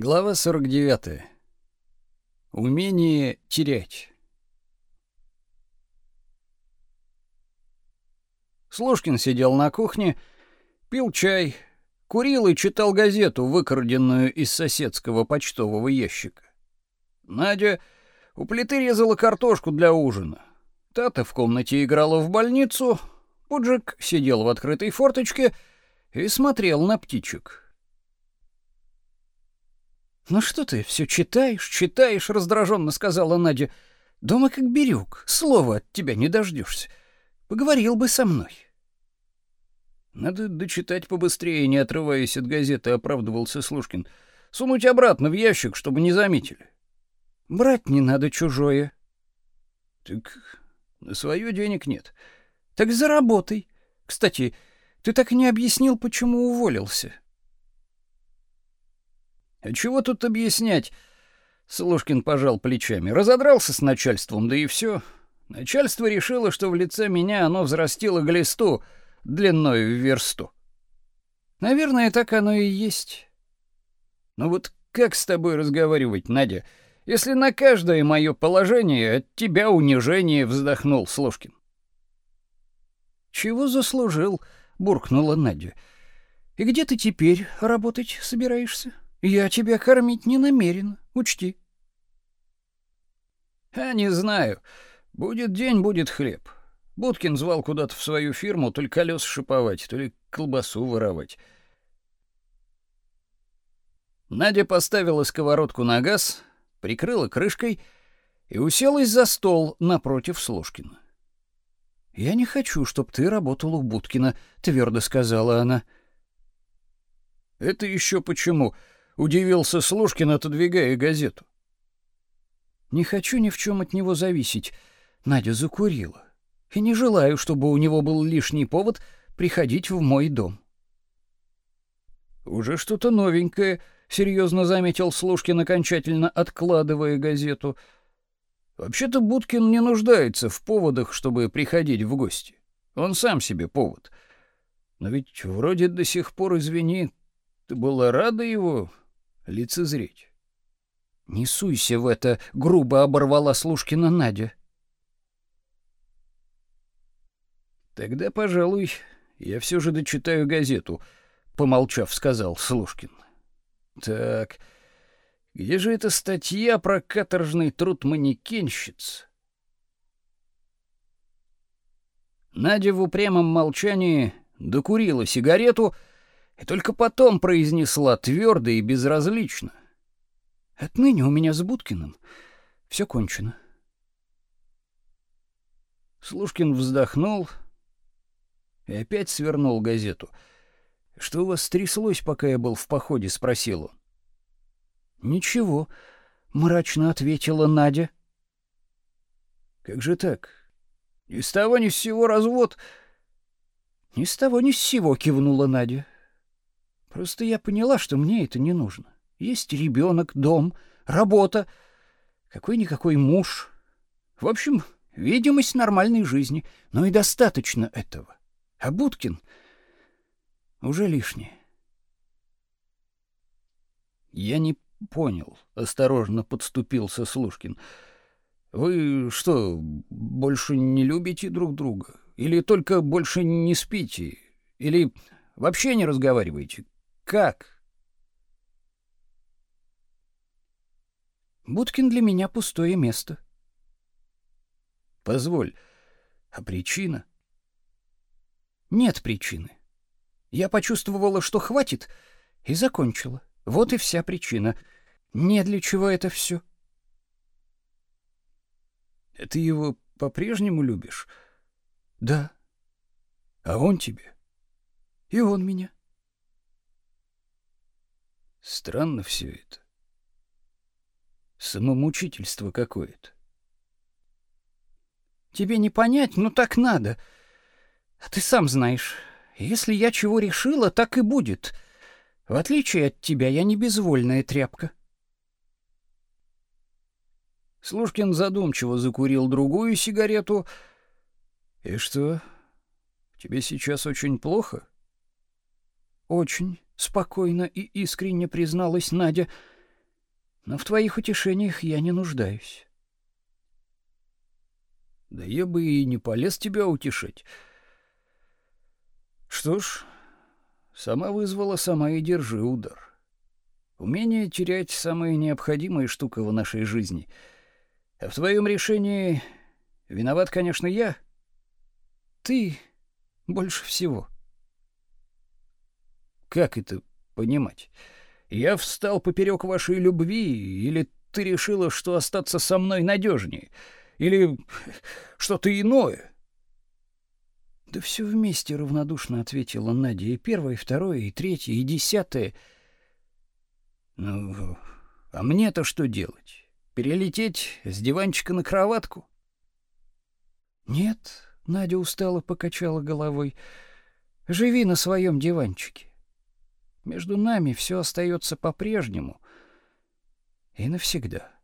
Глава 49. Умение терять. Слушкин сидел на кухне, пил чай, курил и читал газету, выкраденную из соседского почтового ящика. Надя у плиты резала картошку для ужина. Тата в комнате играла в больницу, Пуджик сидел в открытой форточке и смотрел на птичек. «Ну что ты все читаешь, читаешь?» — раздраженно сказала Надя. «Дома как берег, слова от тебя не дождешься. Поговорил бы со мной». «Надо дочитать побыстрее, не отрываясь от газеты», — оправдывался Слушкин. «Сунуть обратно в ящик, чтобы не заметили». «Брать не надо чужое». «Так на свое денег нет». «Так заработай. Кстати, ты так и не объяснил, почему уволился». Чего тут объяснять? Слушкин пожал плечами. Разодрался с начальством, да и все. Начальство решило, что в лице меня оно взрастило глисту длиной в версту. Наверное, так оно и есть. Ну вот как с тобой разговаривать, Надя, если на каждое мое положение от тебя унижение вздохнул Слушкин? Чего заслужил, буркнула Надя. И где ты теперь работать собираешься? Я тебя кормить не намерен, учти. А не знаю. Будет день, будет хлеб. Будкин звал куда-то в свою фирму, то ли колес шиповать, то ли колбасу воровать. Надя поставила сковородку на газ, прикрыла крышкой и уселась за стол напротив Слушкина. «Я не хочу, чтобы ты работал у Будкина», — твердо сказала она. «Это еще почему?» Удивился Слушкин, отодвигая газету. Не хочу ни в чем от него зависеть. Надя закурила. И не желаю, чтобы у него был лишний повод приходить в мой дом. Уже что-то новенькое, серьезно заметил Слушкин, окончательно откладывая газету. Вообще-то Будкин не нуждается в поводах, чтобы приходить в гости. Он сам себе повод. Но ведь вроде до сих пор, извини, ты была рада его лицезреть. Не суйся в это, грубо оборвала Слушкина Надя. Тогда, пожалуй, я все же дочитаю газету, помолчав, сказал Слушкин. Так, где же эта статья про каторжный труд манекенщиц? Надя в упрямом молчании докурила сигарету и только потом произнесла твердо и безразлично. «Отныне у меня с Будкиным все кончено». Слушкин вздохнул и опять свернул газету. «Что у вас стряслось, пока я был в походе?» — спросил он. «Ничего», — мрачно ответила Надя. «Как же так? Ни с того ни с сего развод?» «Ни с того ни с сего», — кивнула Надя. Просто я поняла, что мне это не нужно. Есть ребенок, дом, работа, какой-никакой муж. В общем, видимость нормальной жизни, но и достаточно этого. А Будкин уже лишнее. Я не понял, осторожно подступился Слушкин. Вы что, больше не любите друг друга? Или только больше не спите? Или вообще не разговариваете? Как? Будкин для меня пустое место. Позволь, а причина? Нет причины. Я почувствовала, что хватит, и закончила. Вот и вся причина. Не для чего это все. Ты его по-прежнему любишь? Да. А он тебе? И он меня. Странно все это. Самомучительство какое-то. Тебе не понять, но так надо. А ты сам знаешь, если я чего решила, так и будет. В отличие от тебя, я не безвольная тряпка. Слушкин задумчиво закурил другую сигарету. И что? Тебе сейчас очень плохо? Очень спокойно и искренне призналась Надя. Но в твоих утешениях я не нуждаюсь. Да я бы и не полез тебя утешать. Что ж, сама вызвала, сама и держи удар. Умение терять самая необходимая штука в нашей жизни. А в твоем решении виноват, конечно, я. Ты больше всего. Как это понимать? Я встал поперек вашей любви, или ты решила, что остаться со мной надежнее, или что-то иное? Да все вместе равнодушно ответила Надя, и первое, и второе, и третье, и десятое. Ну, а мне-то что делать? Перелететь с диванчика на кроватку? Нет, Надя устало покачала головой. Живи на своем диванчике. Между нами все остается по-прежнему и навсегда.